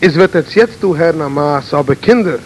Es wird jetzt jetzt du Herr na Maas, aber Kinder,